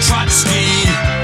Trotsky.